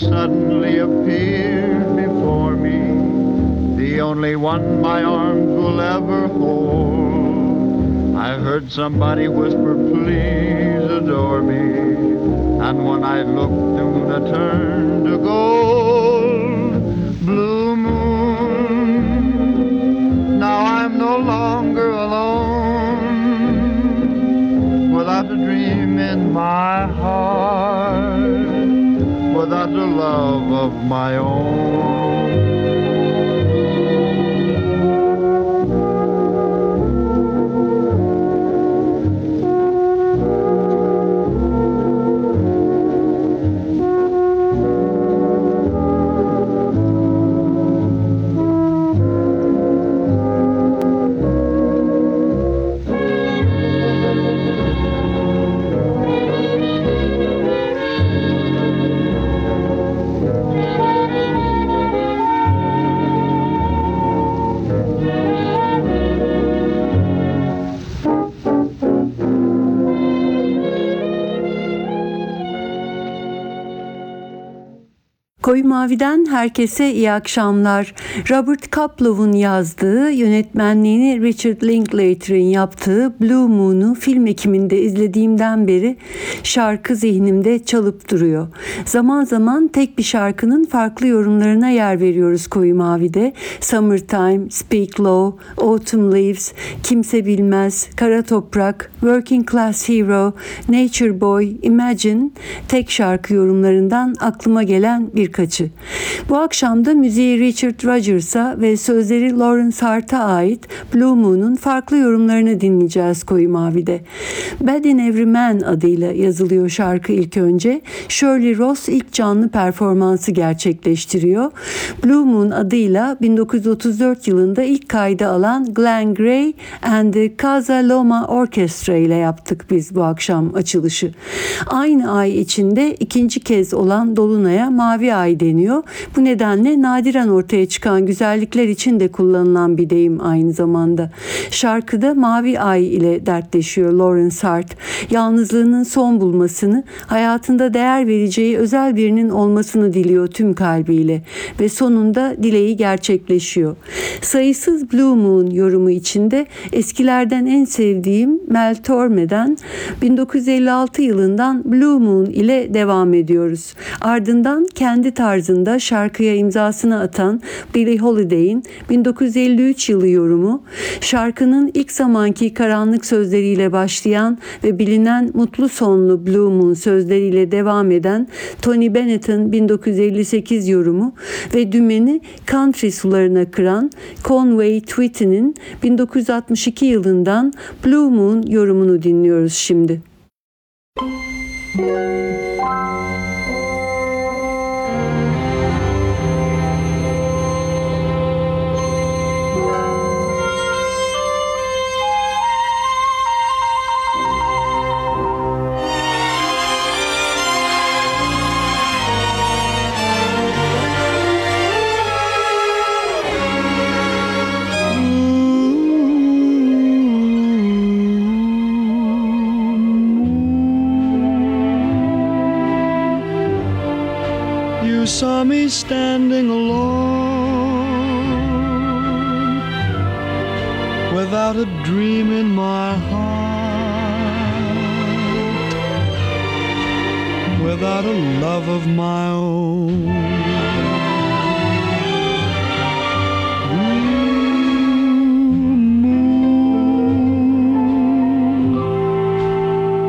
suddenly appeared before me the only one my arms will ever hold. I heard somebody whisper, please adore me. And when I looked, the moon Koyu Mavi'den herkese iyi akşamlar. Robert Kaplow'un yazdığı, yönetmenliğini Richard Linklater'ın yaptığı Blue Moon'u film ekiminde izlediğimden beri şarkı zihnimde çalıp duruyor. Zaman zaman tek bir şarkının farklı yorumlarına yer veriyoruz Koyu Mavi'de. Summertime, Speak Low, Autumn Leaves, Kimse Bilmez, Kara Toprak, Working Class Hero, Nature Boy, Imagine tek şarkı yorumlarından aklıma gelen birkaçı. Bu akşam da müziği Richard Rogers'a ve sözleri Lawrence Hart'a ait Blue Moon'un farklı yorumlarını dinleyeceğiz Koyu Mavi'de. Bad in Every Man adıyla yazılıyor şarkı ilk önce. Shirley Ross ilk canlı performansı gerçekleştiriyor. Blue Moon adıyla 1934 yılında ilk kaydı alan Glenn Gray and the Casa Loma Orchestra ile yaptık biz bu akşam açılışı. Aynı ay içinde ikinci kez olan Dolunay'a Mavi ay deniyor. Bu nedenle nadiren ortaya çıkan güzellikler için de kullanılan bir deyim aynı zamanda. Şarkıda mavi ay ile dertleşiyor Lawrence Hart. Yalnızlığının son bulmasını, hayatında değer vereceği özel birinin olmasını diliyor tüm kalbiyle ve sonunda dileği gerçekleşiyor. Sayısız Blue Moon yorumu içinde eskilerden en sevdiğim Mel Torme'den 1956 yılından Blue Moon ile devam ediyoruz. Ardından kendi tarzında şarkıya imzasını atan Billie Holiday'in 1953 yılı yorumu, şarkının ilk zamanki karanlık sözleriyle başlayan ve bilinen mutlu sonlu Blue Moon sözleriyle devam eden Tony Bennett'ın 1958 yorumu ve dümeni country sularına kıran Conway Twitty'nin 1962 yılından Blue Moon yorumunu dinliyoruz şimdi. You saw me standing alone without a dream in my heart, without a love of my own.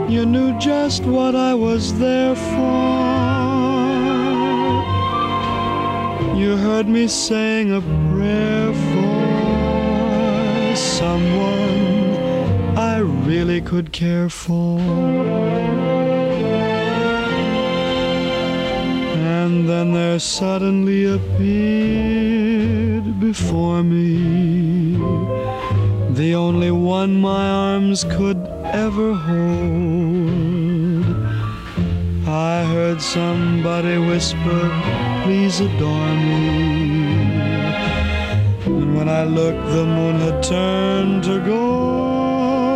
You knew just what I was there for. You heard me saying a prayer for someone I really could care for. And then there suddenly appeared before me the only one my arms could ever hold. Heard somebody whisper, please adore me. And when I looked, the moon had turned to gold.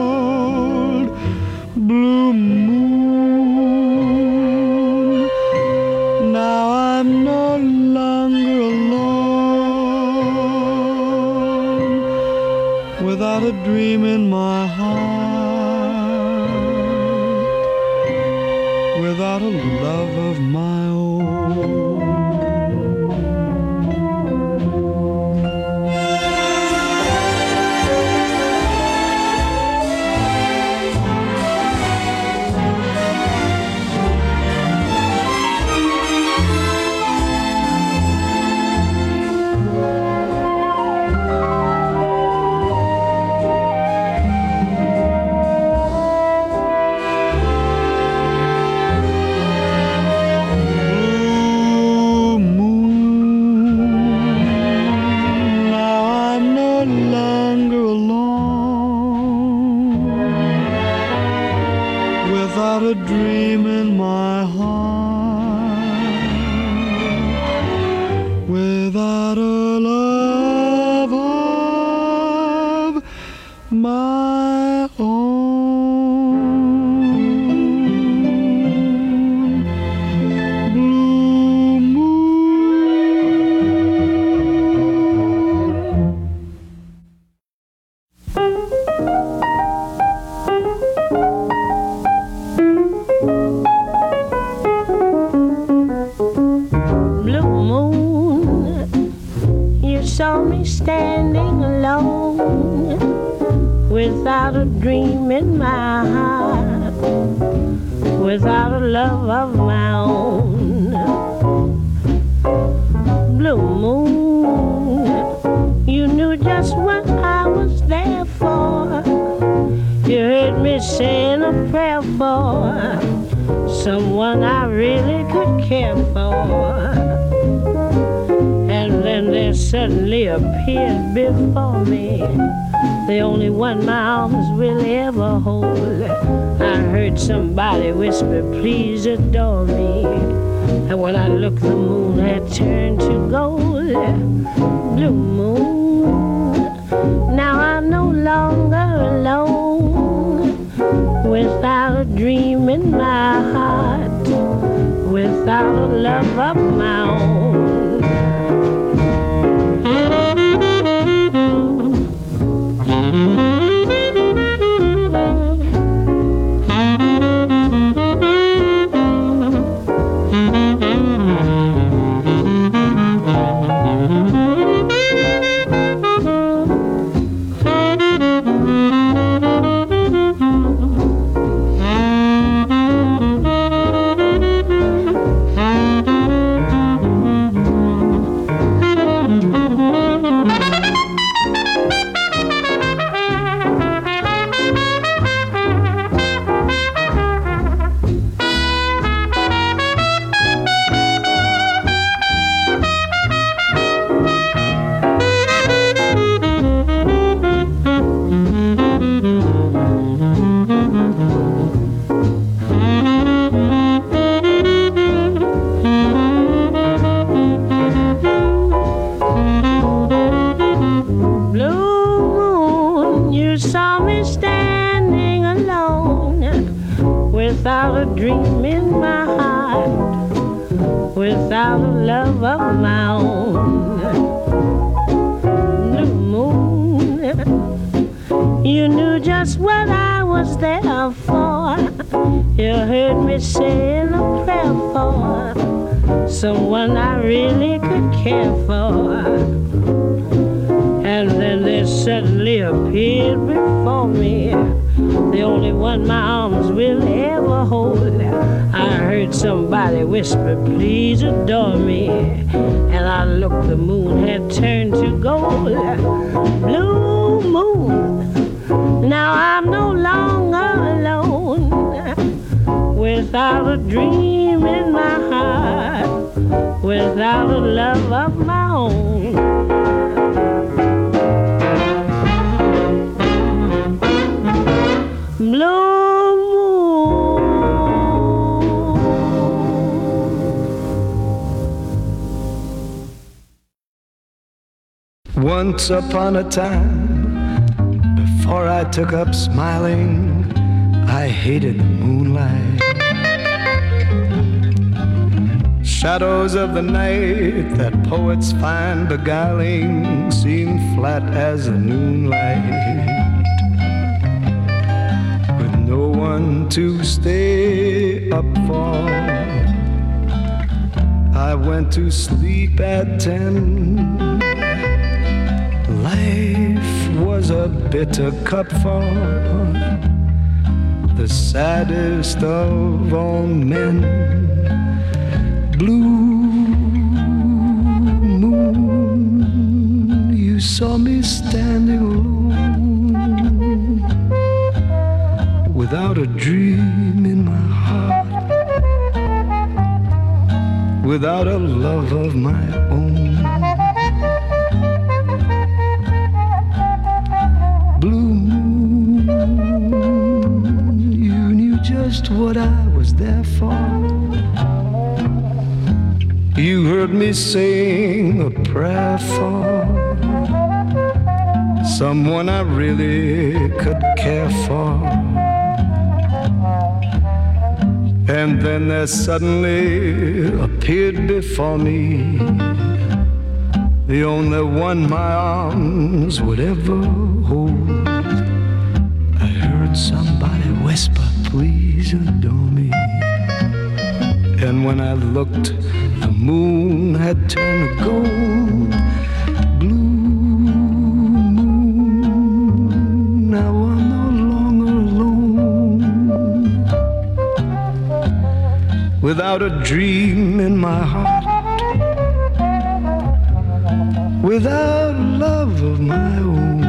Blue moon, now I'm no longer alone without a dream in my heart Once upon a time, before I took up smiling, I hated the moonlight. Shadows of the night that poets find beguiling seem flat as the noonlight. With no one to stay up for, I went to sleep at ten A bitter cup for the saddest of all men. Blue moon, you saw me standing alone without a dream in my heart, without a love of my own. Just what I was there for. You heard me sing a prayer for someone I really could care for. And then there suddenly appeared before me the only one my arms would ever whisper, please adore me. And when I looked, the moon had turned to gold. Blue moon, now I'm no longer alone. Without a dream in my heart, without love of my own.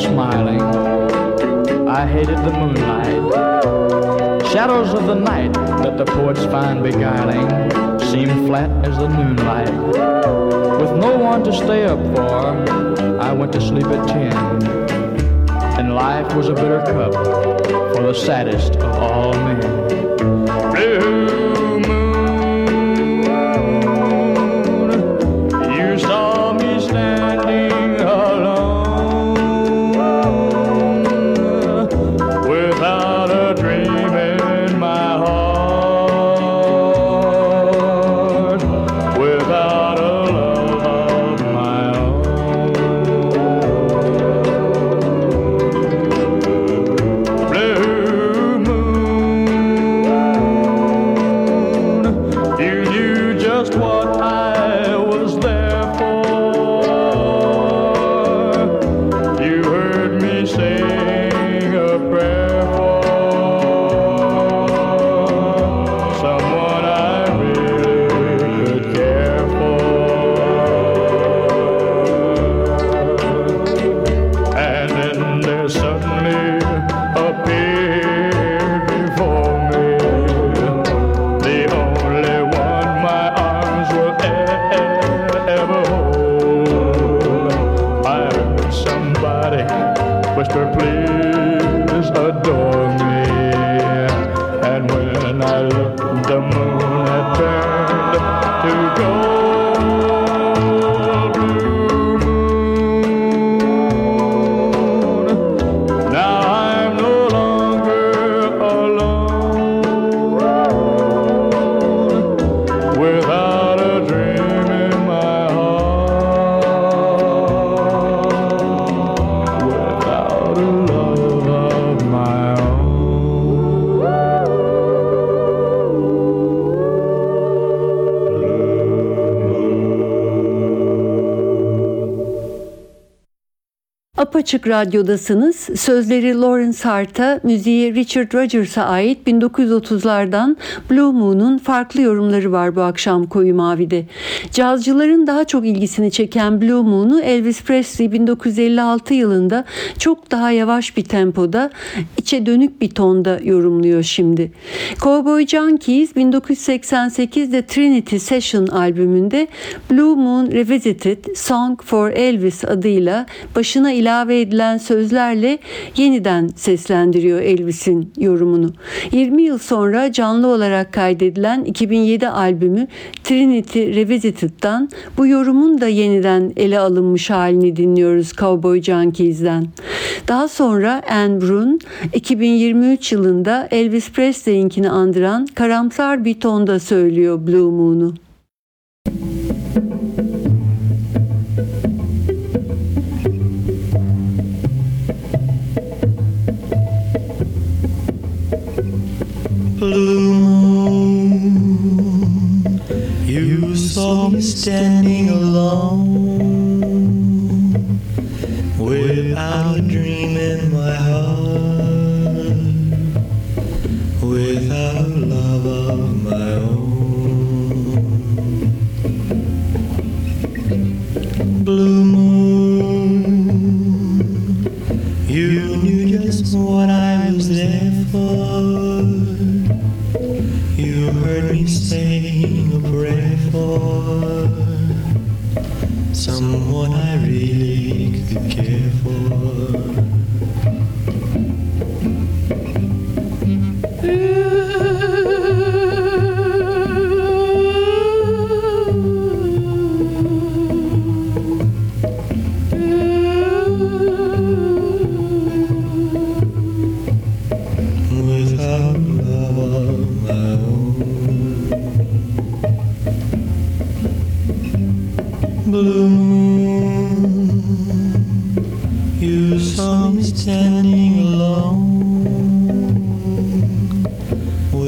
Smiling. I hated the moonlight. Shadows of the night that the poets find beguiling seem flat as the moonlight. With no one to stay up for, I went to sleep at ten. And life was a bitter cup for the saddest of all men. Blue Apaçık Radyo'dasınız. Sözleri Lawrence Hart'a, müziği Richard Rogers'a ait 1930'lardan Blue Moon'un farklı yorumları var bu akşam Koyu Mavi'de. Cazcıların daha çok ilgisini çeken Blue Moon'u Elvis Presley 1956 yılında çok daha yavaş bir tempoda, içe dönük bir tonda yorumluyor şimdi. Cowboy Junkies 1988'de Trinity Session albümünde Blue Moon Revisited Song for Elvis adıyla başına ilave edilen sözlerle yeniden seslendiriyor Elvis'in yorumunu. 20 yıl sonra canlı olarak kaydedilen 2007 albümü Trinity Revisited'dan bu yorumun da yeniden ele alınmış halini dinliyoruz Cowboy Junkies'den. Daha sonra Anne Brun 2023 yılında Elvis Presley'inkini andıran karamsar bir tonda söylüyor Blue Moon'u. Saw me standing alone without a dream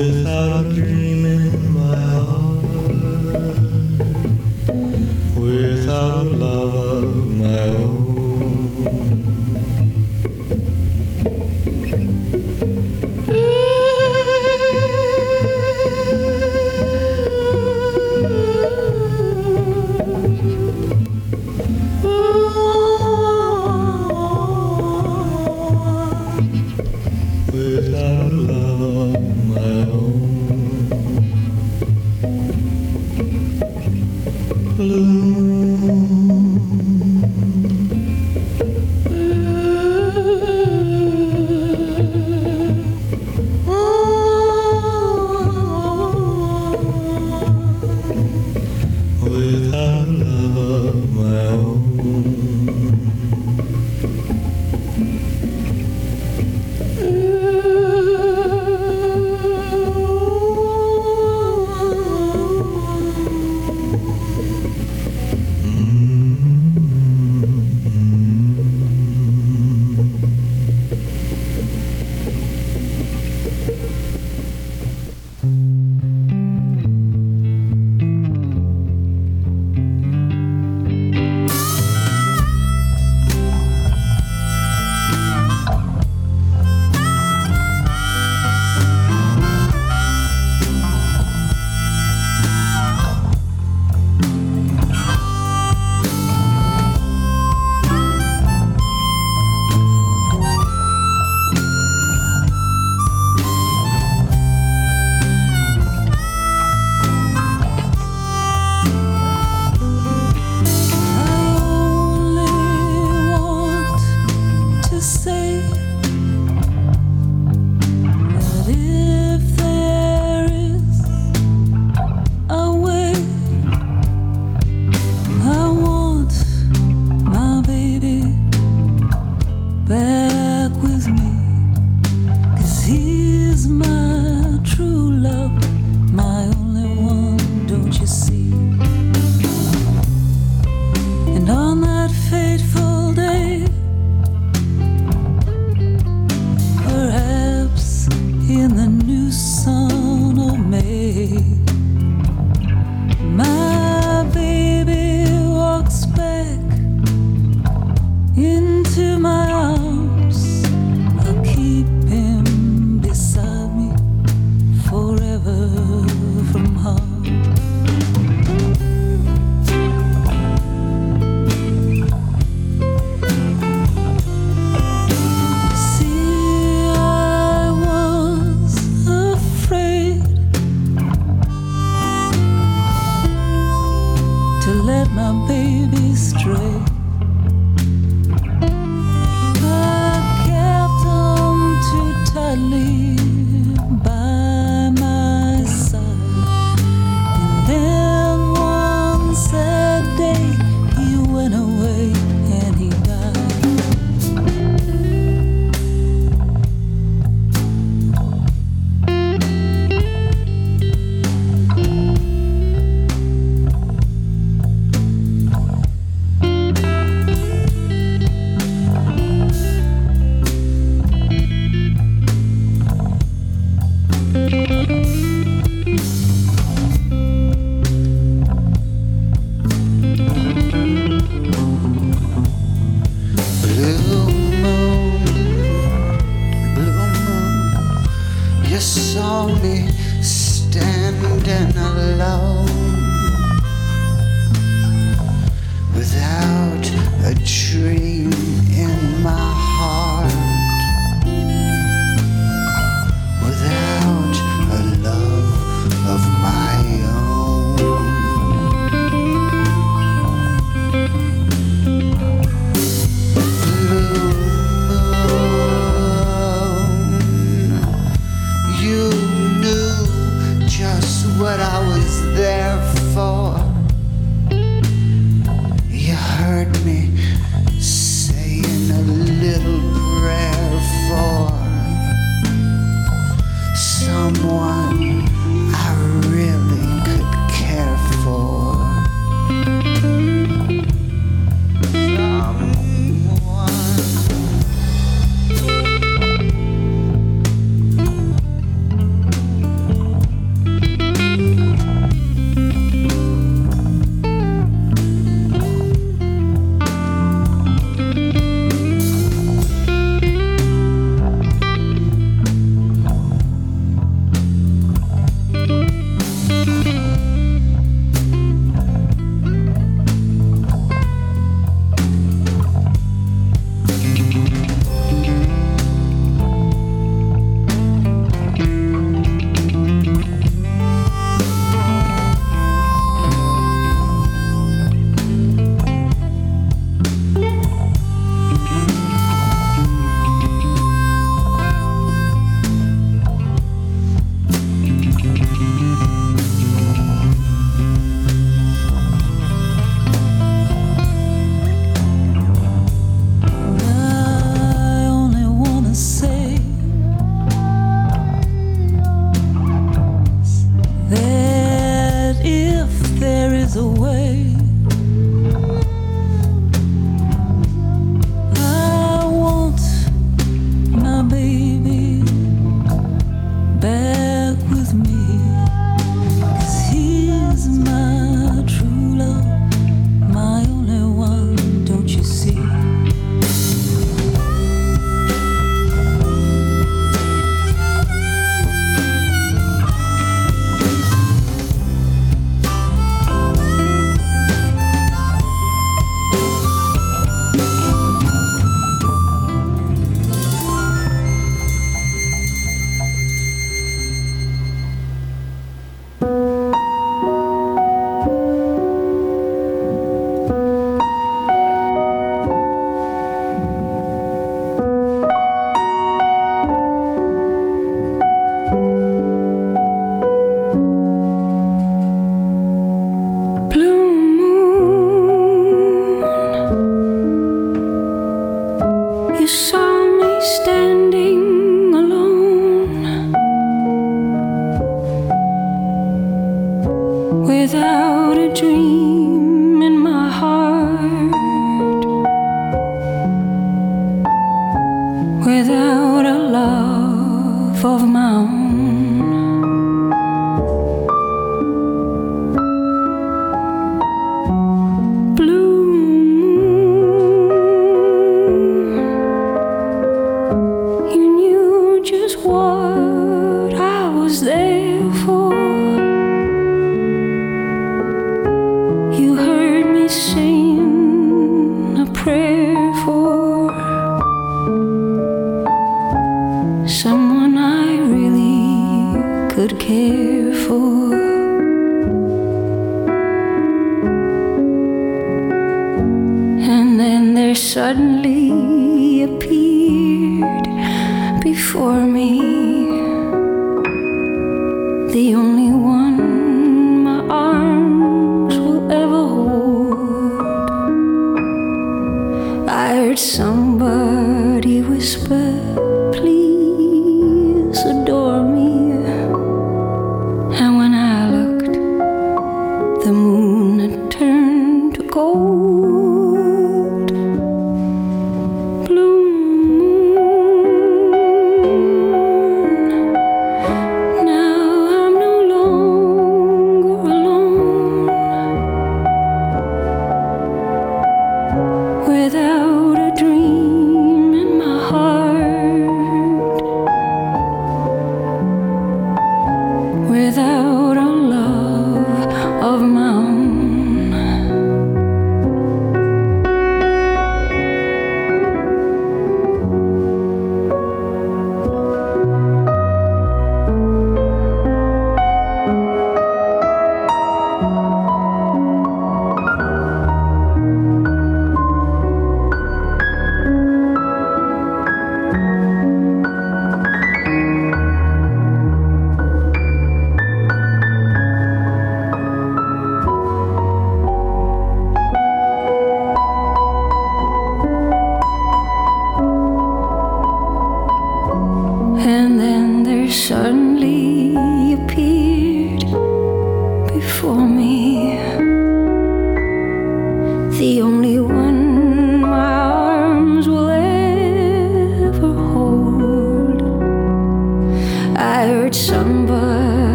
without a dream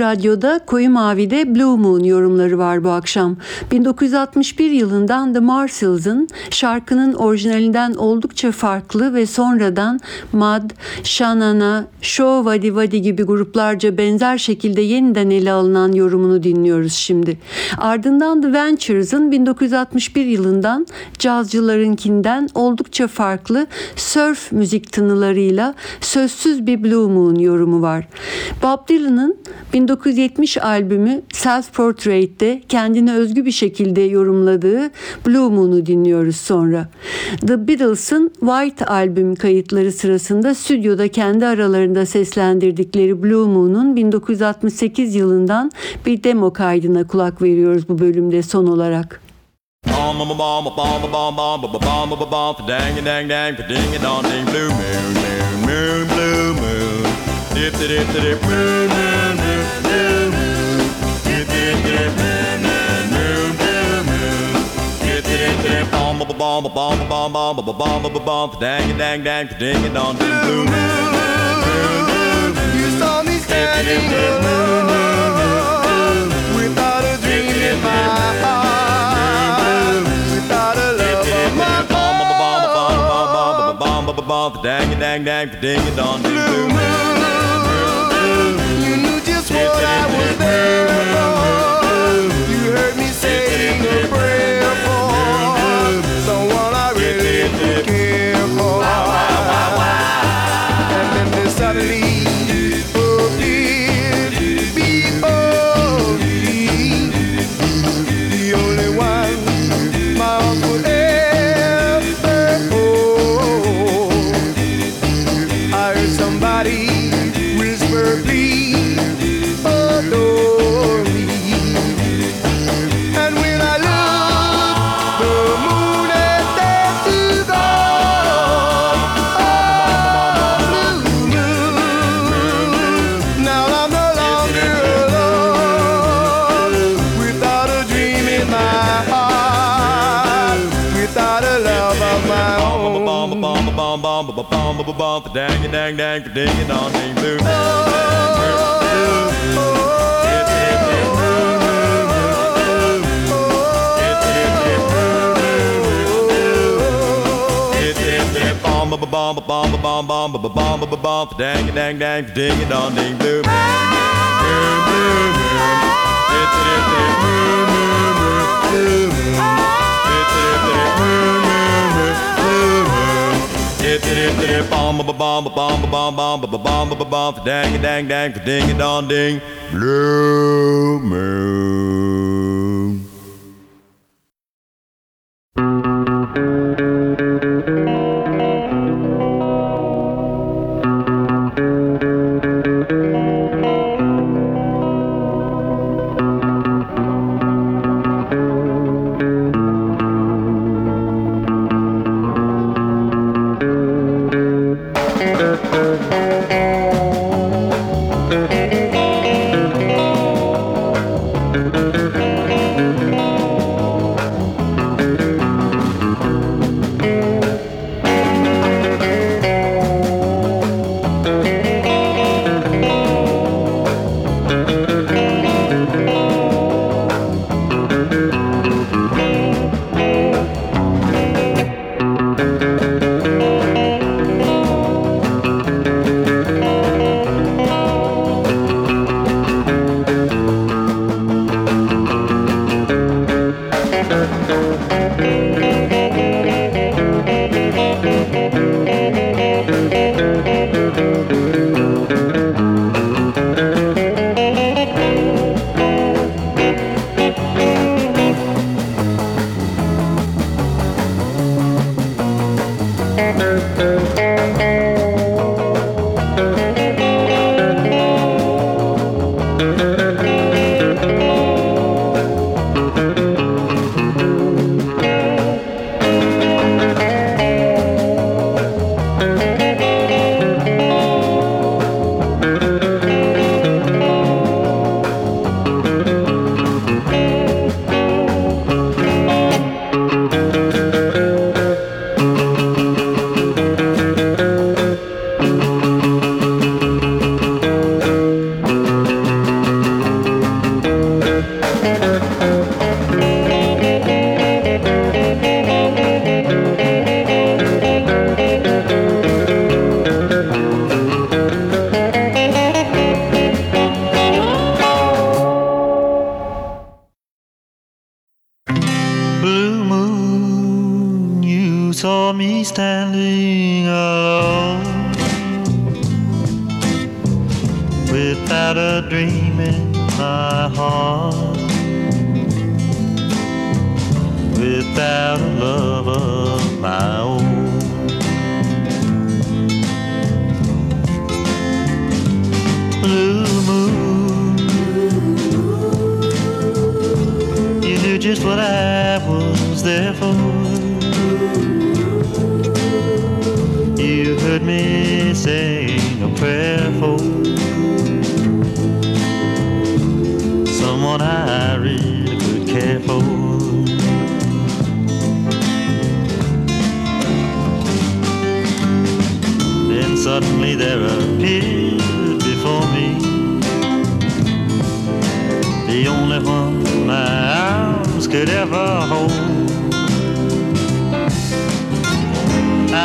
Radyo'da Koyu Mavi'de Blue Moon yorumları var bu akşam. 1961 yılından The Marshals'ın şarkının orijinalinden oldukça farklı ve sonradan Mad, Shanana, Show Vadi Vadi gibi gruplarca benzer şekilde yeniden ele alınan yorumunu dinliyoruz şimdi. Ardından The Ventures'ın 1961 yılından cazcılarınkinden oldukça farklı surf müzik tınılarıyla sözsüz bir Blue Moon yorumu var. Bob Dylan'ın 1970 albümü Self Portrait'te kendine özgü bir şekilde yorumladığı Blue Moon'u dinliyoruz sonra. The Beatles'ın White albüm kayıtları sırasında stüdyoda kendi aralarında seslendirdikleri Blue Moon'un 1968 yılından bir demo kaydına kulak veriyoruz bu bölümde son olarak. Blue moon moon moon bomb bomb bomb bomb bomb bomb bomb dang dang dang ding it on ding bloom you saw me standing alone without a dream in my heart without a love of my own bomb bomb bomb bomb bomb bomb dang dang dang ding it on ding bloom I was there for. You heard me saying prayer for someone I really care for. And then suddenly bomb bomb bomb bomb dang dang dang ding a dong ding blue bomb bomb bomb bomb bomb bomb bomb bomb bomb dang dang dang ding a dong ding blue moon blue moon bomb bomb bomb bomb bomb bomb bomb bomb bomb dang dang dang ding dong ding blue moon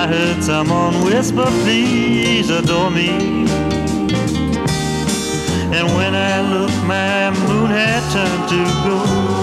I heard someone whisper, please adore me. And when I looked, my moon had turned to gold.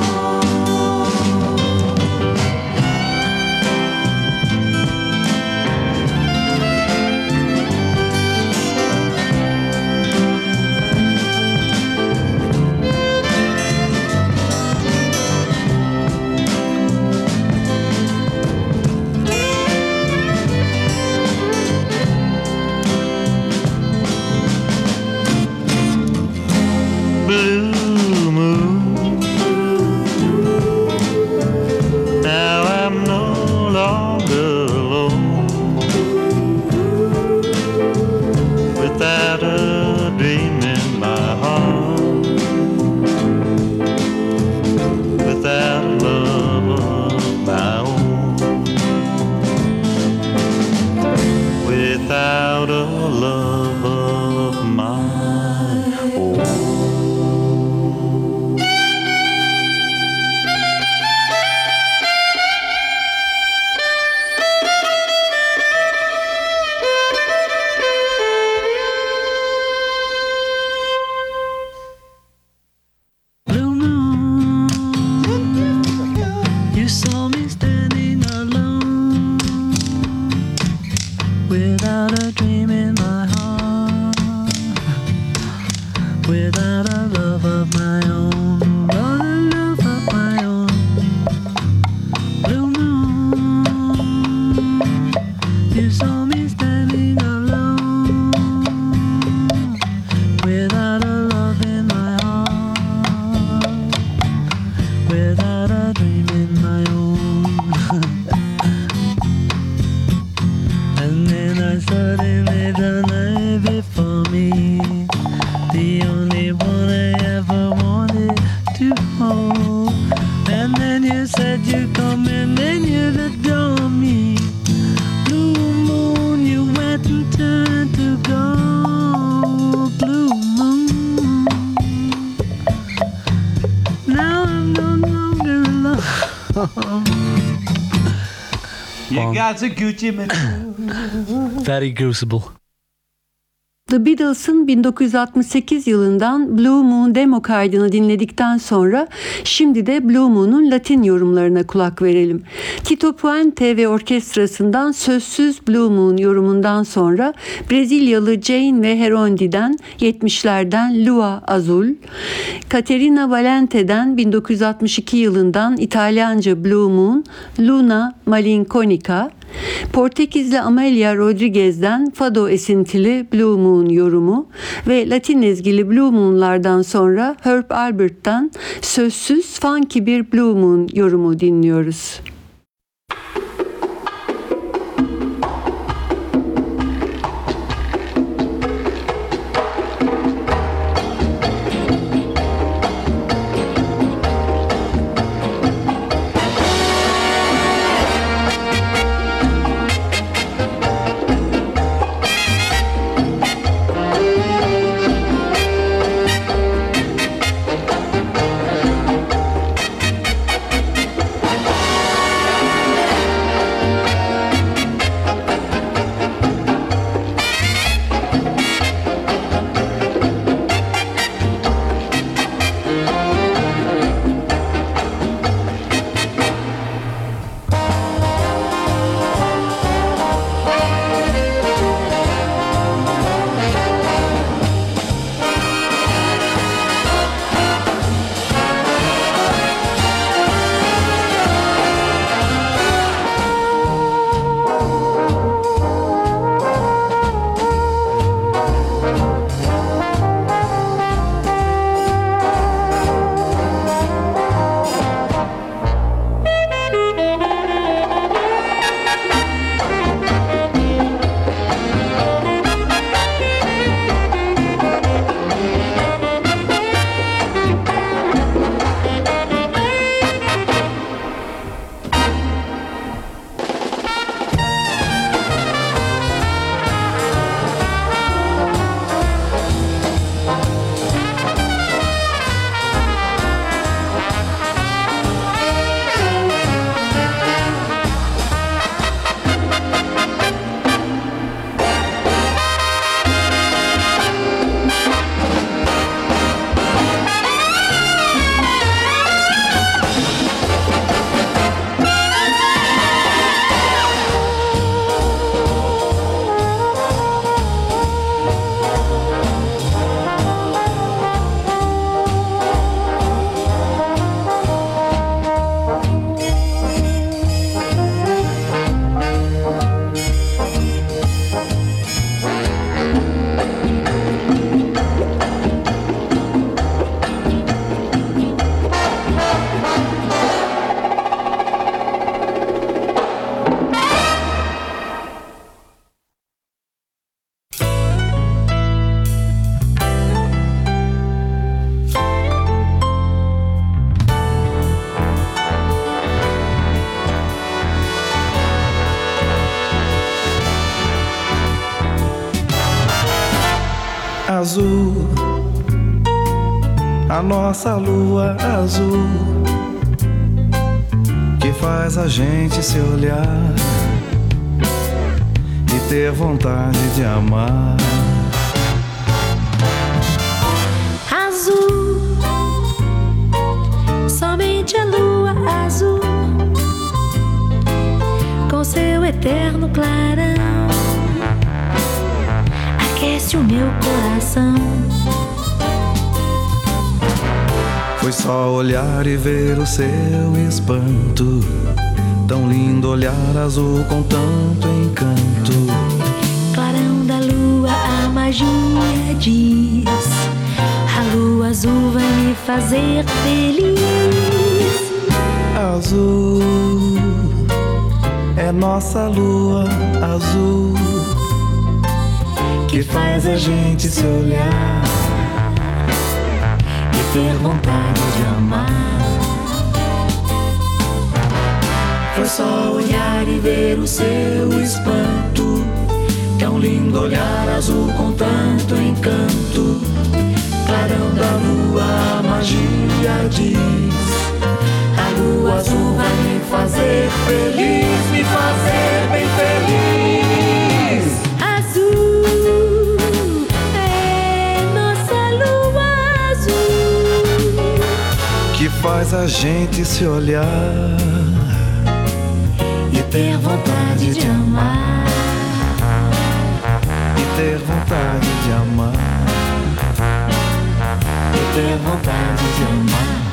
That's a Gucci man. Very crucible. The Beatles'ın 1968 yılından Blue Moon demo kaydını dinledikten sonra şimdi de Blue Moon'un Latin yorumlarına kulak verelim. Tito Puente ve orkestrasından sözsüz Blue Moon yorumundan sonra Brezilyalı Jane ve Herondi'den 70'lerden Lua Azul, Caterina Valente'den 1962 yılından İtalyanca Blue Moon, Luna Malinconica, Portekizli Amelia Rodriguez'den Fado esintili Blue Moon yorumu ve Latin ezgili Blue Moon'lardan sonra Herb Albert'tan sözsüz funky bir Blue Moon yorumu dinliyoruz. Nossa lua azul, que faz a gente se olhar e ter vontade de amar. Azul, somente a lua azul, com seu eterno clarão aquece o meu coração. Foi só olhar e ver o seu espanto. Tão lindo olhar azul com tanto encanto. Clarão da lua, a magia diz: A lua azul vai me fazer feliz. Azul é nossa lua azul que faz a gente se olhar ter vontade de amar. Foi só olhar e ver o seu espanto. Tão lindo olhar azul com tanto encanto. Clarão da lua, a magia diz: A lua azul vai me fazer feliz, me fazer bem feliz. faz a gente se olhar e ter vontade de amar. E ter vontade de amar. E ter vontade de amar.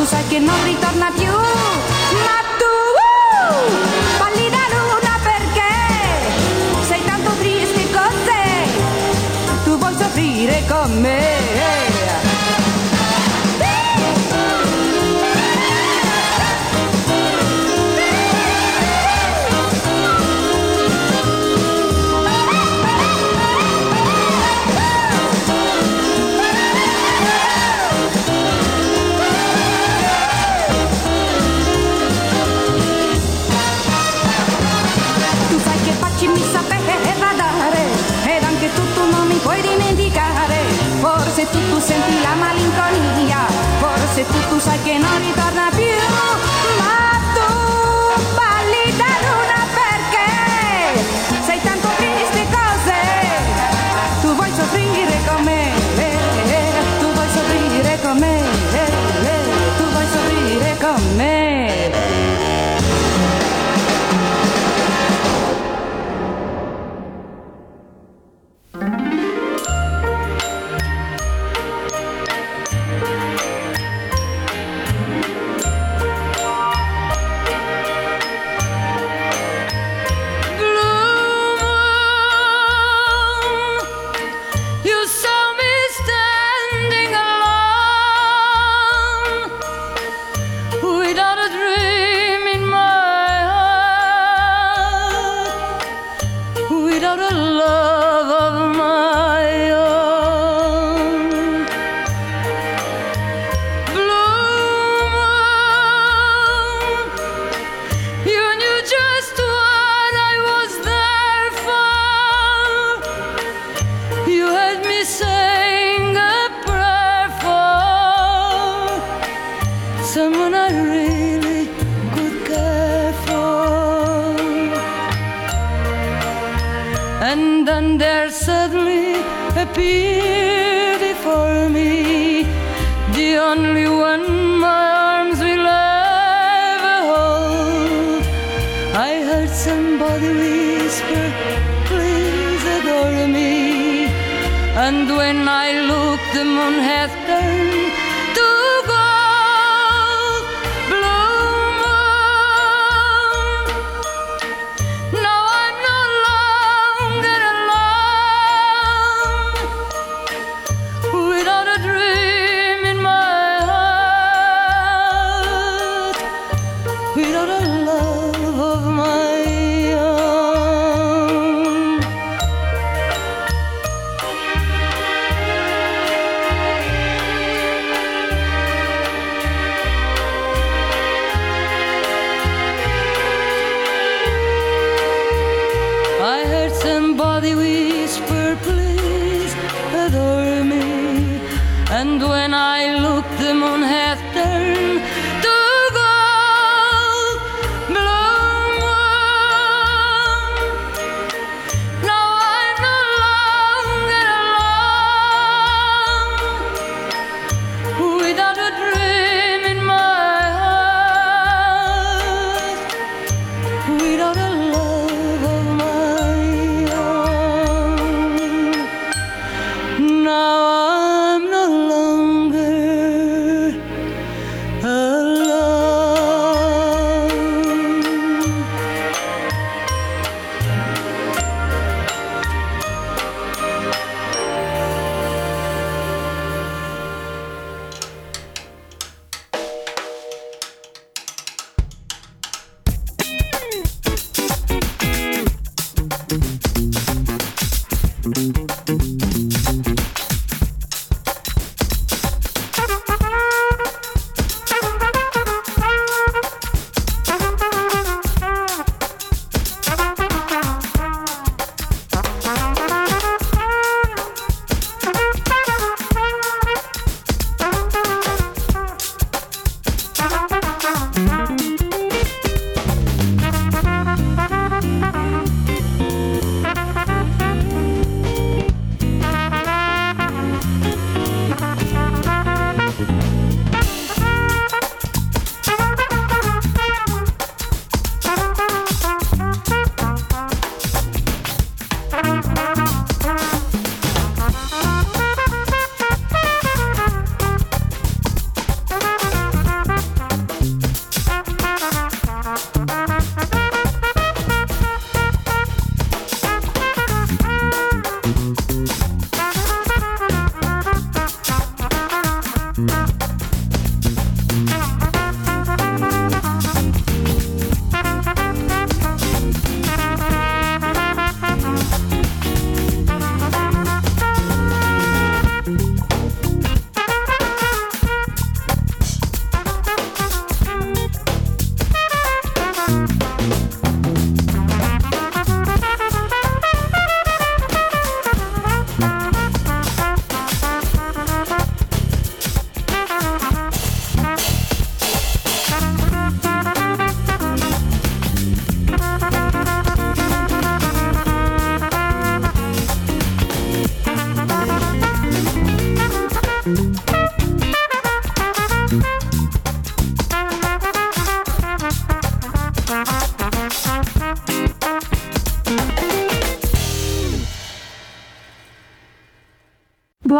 scusa che non ritorna più se tu tu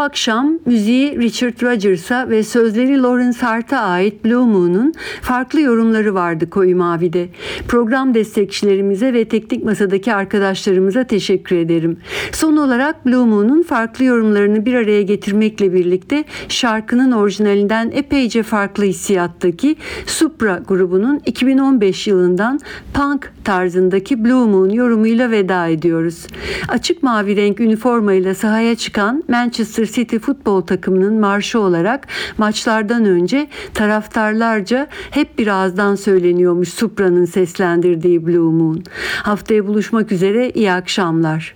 Bu akşam müziği Richard Rogers'a ve sözleri Lawrence Hart'a ait Blue Moon'un farklı yorumları vardı Koyu Mavi'de program destekçilerimize ve teknik masadaki arkadaşlarımıza teşekkür ederim. Son olarak Blue Moon'un farklı yorumlarını bir araya getirmekle birlikte şarkının orijinalinden epeyce farklı hissiyattaki Supra grubunun 2015 yılından punk tarzındaki Blue Moon yorumuyla veda ediyoruz. Açık mavi renk üniformayla sahaya çıkan Manchester City futbol takımının marşı olarak maçlardan önce taraftarlarca hep bir ağızdan söyleniyormuş Supra'nın sesleri seslendirdiği Blue Haftaya buluşmak üzere iyi akşamlar.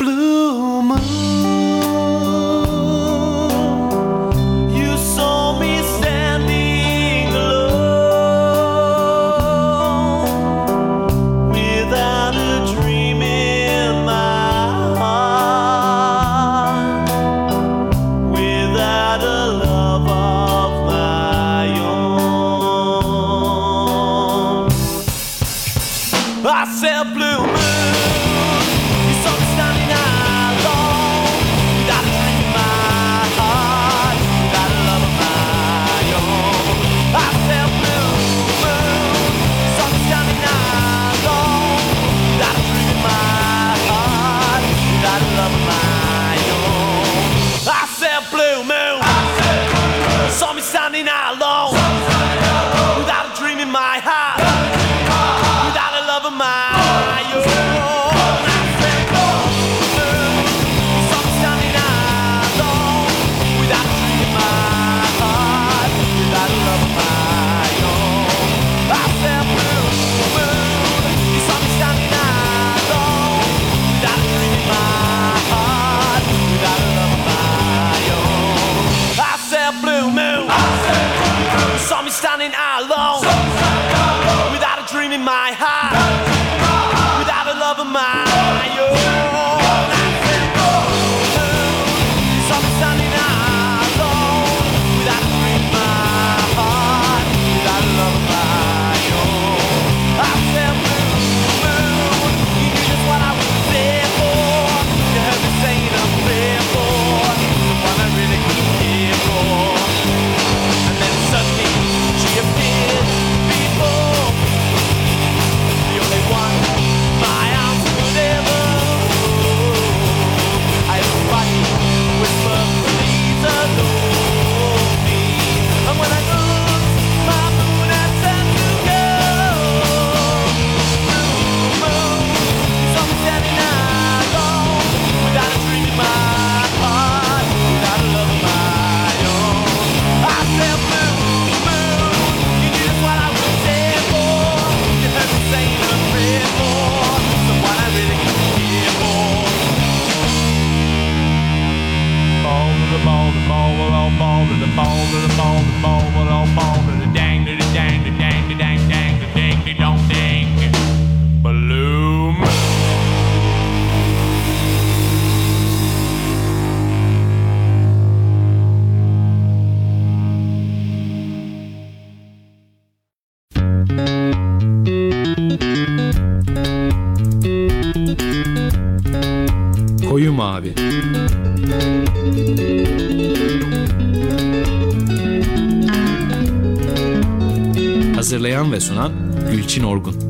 Blue. sunan Gülçin Orgun.